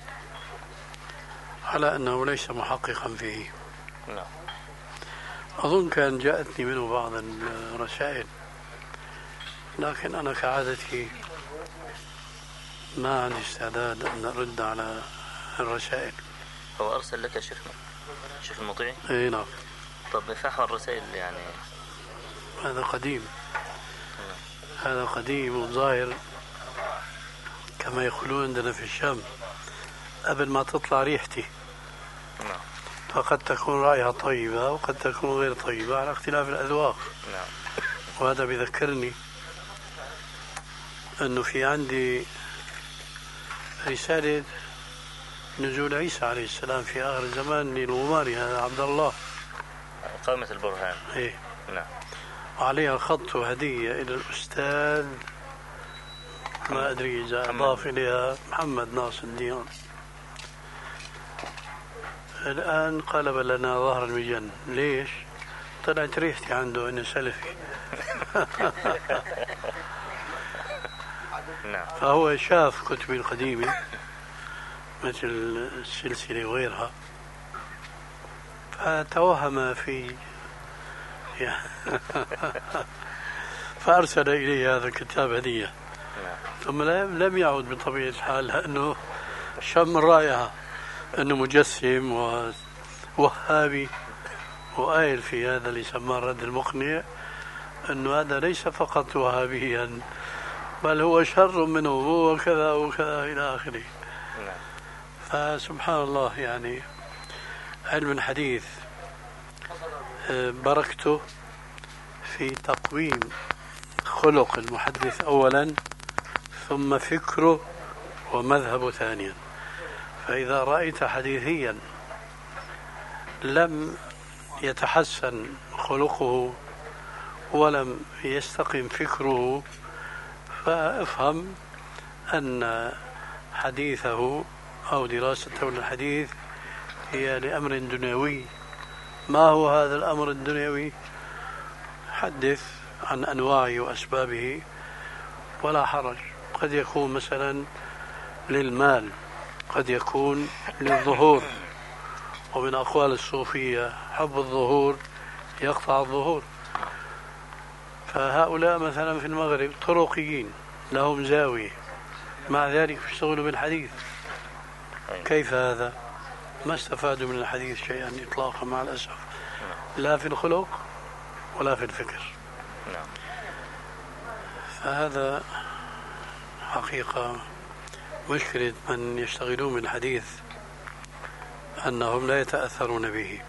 على أنه ليس محققا فيه. نعم. أظن كان جاءتني منه بعض الرسائل لكن أنا كعادتي ما عندي استعداد أن أرد على الرسائل. هو أرسل لك شيخنا شيخ المطيع؟ إي نعم. طب نفاح الرسائل يعني. هذا قديم. هذا قديم وظاهر. كما يقولون عندنا في الشام قبل ما تطلع ريحتي. نعم. فقد تكون رائحة طيبة وقد تكون غير طيبة على اختلاف الأذواق. نعم. وهذا بذكرني أنه في عندي رسالة نزول عيسى عليه السلام في آخر الزمان للغماري هذا عبد الله. قائمة البرهان. إيه. نعم. وعليها خط هدية إلى الأستاذ ما أدري إذا أضاف إليها محمد ناصر الدين الآن قلب لنا ظهر المجن. ليش؟ طلعت ريحتي عنده إنه سلفي نعم. فهو شاف كتبي القديمة مثل السلسلة وغيرها. فتوهم في فأرسل إلي هذا الكتاب هدية. ثم لم يعد بطبيعة الحال لأنه شم الرائحة أنه مجسم ووهابي وقايل في هذا اللي سماه الرد المقنع أنه هذا ليس فقط وهابيا بل هو شر منه هو كذا وكذا إلى آخره نعم. فسبحان الله يعني علم الحديث آه، بركته في تقويم خلق المحدث أولا ثم فكره ومذهبه ثانيا. فإذا رأيت حديثيا لم يتحسن خلقه ولم يستقم فكره فافهم أن حديثه أو دراسته للحديث هي لأمر دنيوي. ما هو هذا الأمر الدنيوي؟ حدث عن أنواعه وأسبابه ولا حرج. قد يكون مثلا للمال قد يكون للظهور. ومن أقوال الصوفية حب الظهور يقطع الظهور. فهؤلاء مثلا في المغرب طرقيين لهم زاوية. مع ذلك يشتغلوا بالحديث. كيف هذا؟ ما استفادوا من الحديث شيئا إطلاقا مع الأسف. لا في الخلق ولا في الفكر. نعم. فهذا حقيقة. مشكلة من يشتغلون بالحديث أنهم لا يتأثرون به.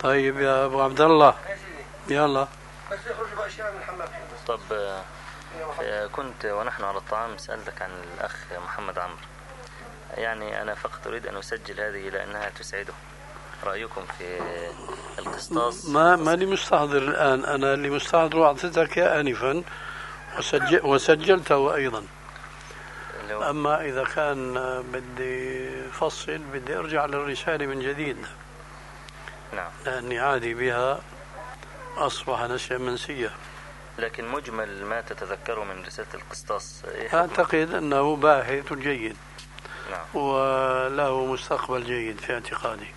طيب يا أبو عبد الله. يلا. بس من الحمام طب آه، كنت ونحن على الطعام سألتك عن الأخ محمد عمرو. يعني أنا فقط أريد أن أسجل هذه لأنها تسعده. رأيكم في القسطاس؟ ما ماني مستحضر الآن. أنا اللي مستحضر أعطيتك آنفا. وسجل وسجلته أيضا. أما إذا كان بدي فصل بدي أرجع للرسالة من جديد. نعم. لأني عادي بها أصبح نسيا منسيا لكن مجمل ما تتذكره من رسالة القسطاس إيه أعتقد أنه باحث جيد نعم. وله مستقبل جيد في اعتقادي.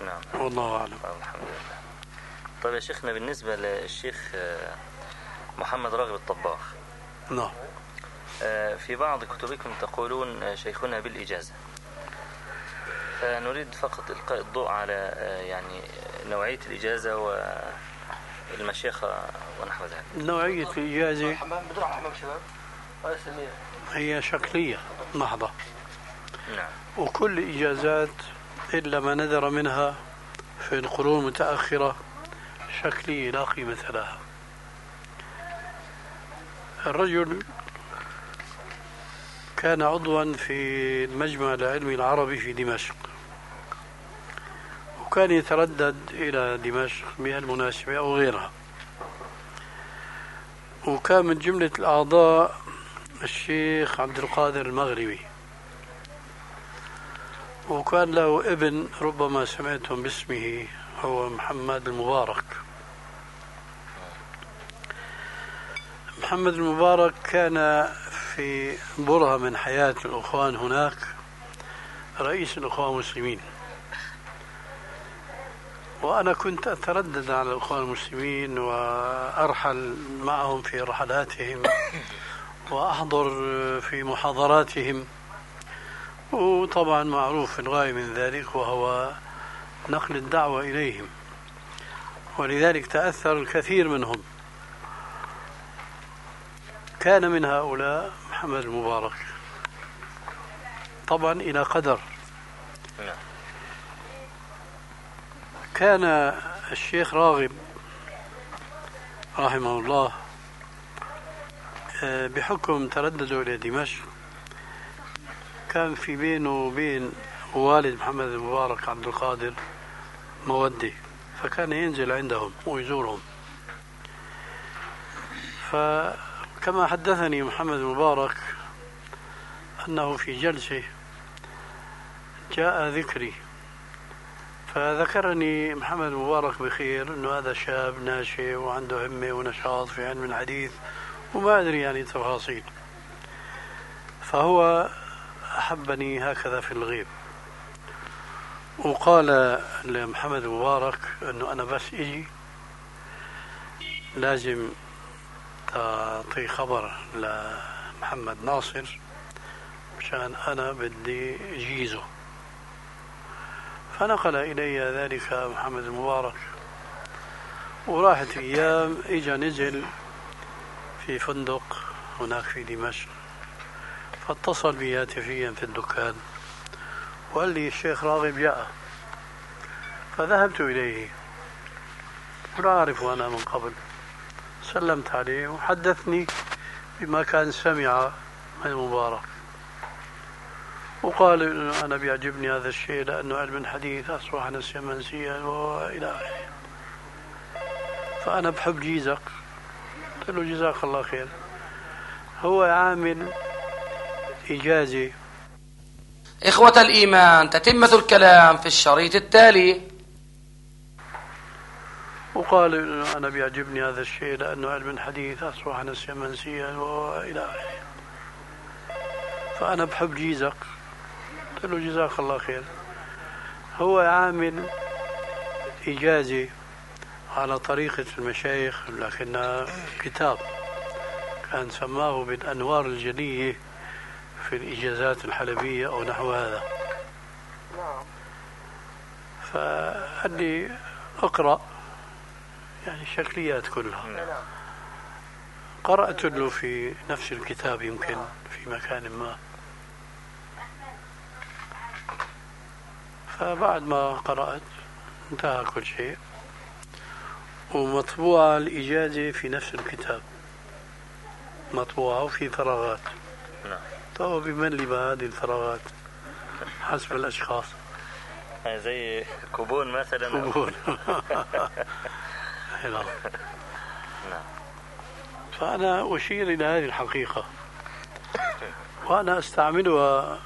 نعم. والله أعلم. الحمد لله. طيب يا شيخنا بالنسبة للشيخ آه، محمد راغب الطباخ نعم. آه، في بعض كتبكم تقولون آه، شيخنا بالإجازة. فنريد فقط إلقاء الضوء على يعني نوعية الإجازة والمشيخة ونحو ذلك. نوعية الإجازة. هي شكلية محضة نعم. وكل إجازات إلا ما نذر منها في القرون المتأخرة شكلية لا قيمة لها. الرجل كان عضوا في المجمع العلمي العربي في دمشق وكان يتردد إلى دمشق بهالمناسبة أو غيرها وكان من جملة الأعضاء الشيخ عبد القادر المغربي. وكان له ابن ربما سمعتم باسمه هو محمد المبارك. محمد المبارك كان في برهة من حياة الأخوان هناك رئيس الأخوان المسلمين. وأنا كنت أتردد على الأخوان المسلمين وأرحل معهم في رحلاتهم وأحضر في محاضراتهم. وطبعا معروف الغاية من ذلك وهو نقل الدعوة إليهم. ولذلك تأثر الكثير منهم. كان من هؤلاء محمد المبارك. طبعا إلى قدر. كان الشيخ راغب رحمه الله آه، بحكم تردده إلى دمشق. كان في بينه وبين والد محمد المبارك عبد القادر مودة فكان ينزل عندهم ويزورهم. فكما حدثني محمد المبارك أنه في جلسة جاء ذكري فذكرني محمد المبارك بخير أنه هذا شاب ناشئ وعنده همة ونشاط في علم الحديث وما أدري يعني تفاصيل. فهو أحبني هكذا في الغيب. وقال لمحمد المبارك أنه أنا بس إجي لازم تعطي خبر لمحمد ناصر مشان أنا بدي جيزه فنقل إلي ذلك محمد المبارك. وراحت أيام إجا نزل في فندق هناك في دمشق. فاتصل بي هاتفيا في الدكان. وقال لي الشيخ راغب جاء. فذهبت إليه. لا أعرف أنا من قبل. سلمت عليه وحدثني بما كان سمع من المبارك. وقال إنه أنا بيعجبني هذا الشيء لأنه علم الحديث أصبح نسيا منسيا وإلى آخره. فأنا بحب جيزك. قلت له جزاك الله خير. هو عامل إجازة إخوة الإيمان تتمة الكلام في الشريط التالي. وقال أنا بيعجبني هذا الشيء لأنه علم الحديث أصبح نسيا منسيا وإلى آخره. فأنا بحب جيزك. قلت له جزاك الله خير. هو عامل إجازة على طريقة المشايخ لكنها كتاب كان سماه بالأنوار الجلية في الإجازات الحلبية أو نحو هذا. نعم. فقال لي أقرأ يعني الشكليات كلها. نعم. قرأت له في نفس الكتاب يمكن في مكان ما. فبعد ما قرأت انتهى كل شيء. ومطبوعة الإجازة في نفس الكتاب. مطبوعة وفي فراغات. نعم فهو بملي بهذه الفراغات؟ حسب الأشخاص. زي كوبون مثلا. كوبون. نعم. فأنا أشير إلى هذه الحقيقة. وأنا أستعملها